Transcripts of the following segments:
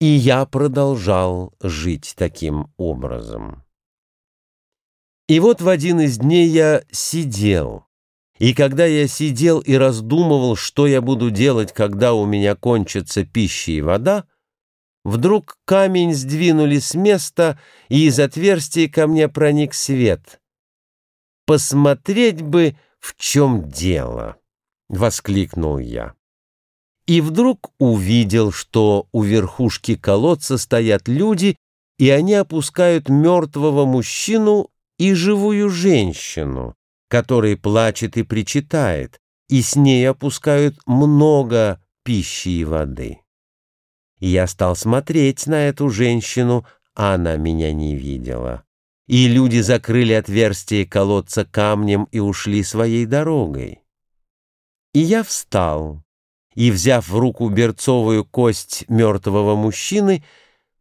И я продолжал жить таким образом. И вот в один из дней я сидел. И когда я сидел и раздумывал, что я буду делать, когда у меня кончится пища и вода, вдруг камень сдвинули с места, и из отверстия ко мне проник свет. «Посмотреть бы, в чем дело!» — воскликнул я. И вдруг увидел, что у верхушки колодца стоят люди, и они опускают мертвого мужчину и живую женщину, которая плачет и причитает, и с ней опускают много пищи и воды. И я стал смотреть на эту женщину, а она меня не видела. И люди закрыли отверстие колодца камнем и ушли своей дорогой. И я встал, и, взяв в руку берцовую кость мертвого мужчины,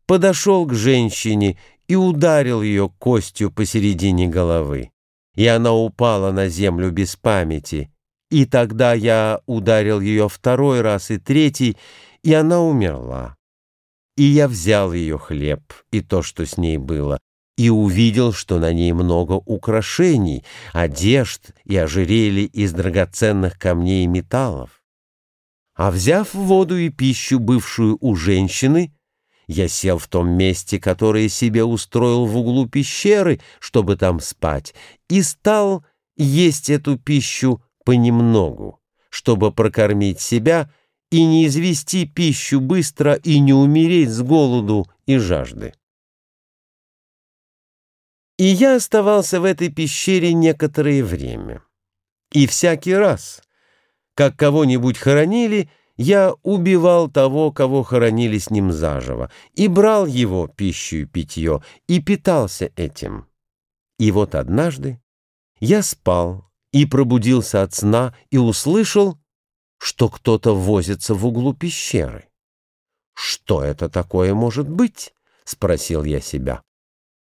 подошел к женщине и ударил ее костью посередине головы. И она упала на землю без памяти. И тогда я ударил ее второй раз и третий, и она умерла. И я взял ее хлеб и то, что с ней было, и увидел, что на ней много украшений, одежд и ожерелий из драгоценных камней и металлов. А взяв воду и пищу, бывшую у женщины, я сел в том месте, которое себе устроил в углу пещеры, чтобы там спать, и стал есть эту пищу понемногу, чтобы прокормить себя и не извести пищу быстро и не умереть с голоду и жажды. И я оставался в этой пещере некоторое время. И всякий раз, как кого-нибудь хоронили, я убивал того, кого хоронили с ним заживо, и брал его пищу и питье, и питался этим. И вот однажды я спал и пробудился от сна и услышал, что кто-то возится в углу пещеры. «Что это такое может быть?» — спросил я себя.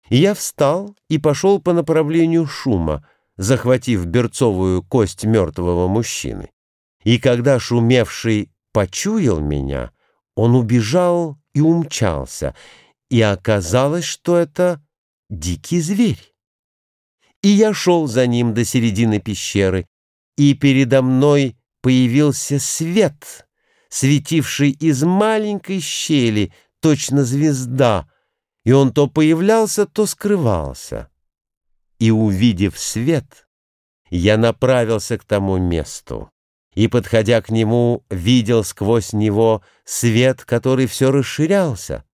Я встал и пошел по направлению шума, захватив берцовую кость мертвого мужчины. И когда шумевший почуял меня, он убежал и умчался, и оказалось, что это дикий зверь. И я шел за ним до середины пещеры, и передо мной появился свет, светивший из маленькой щели, точно звезда, и он то появлялся, то скрывался. И, увидев свет, я направился к тому месту и, подходя к нему, видел сквозь него свет, который все расширялся.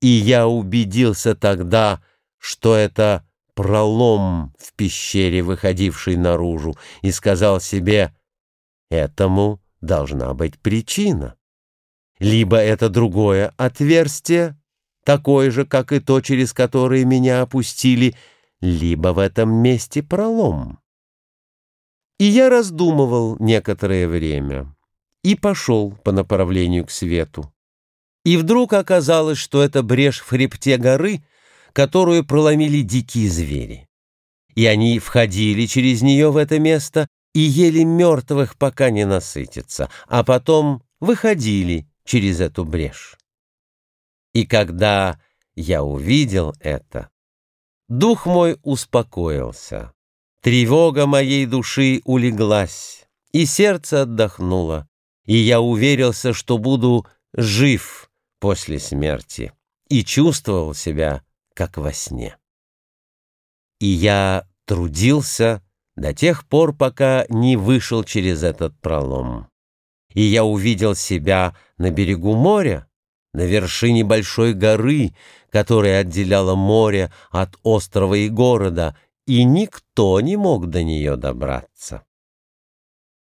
И я убедился тогда, что это пролом в пещере, выходивший наружу, и сказал себе, этому должна быть причина. Либо это другое отверстие, такое же, как и то, через которое меня опустили, либо в этом месте пролом. И я раздумывал некоторое время и пошел по направлению к свету. И вдруг оказалось, что это брешь в хребте горы, которую проломили дикие звери. И они входили через нее в это место и ели мертвых, пока не насытятся, а потом выходили через эту брешь. И когда я увидел это, дух мой успокоился. Тревога моей души улеглась, и сердце отдохнуло, и я уверился, что буду жив после смерти, и чувствовал себя, как во сне. И я трудился до тех пор, пока не вышел через этот пролом. И я увидел себя на берегу моря, на вершине большой горы, которая отделяла море от острова и города, и никто не мог до нее добраться.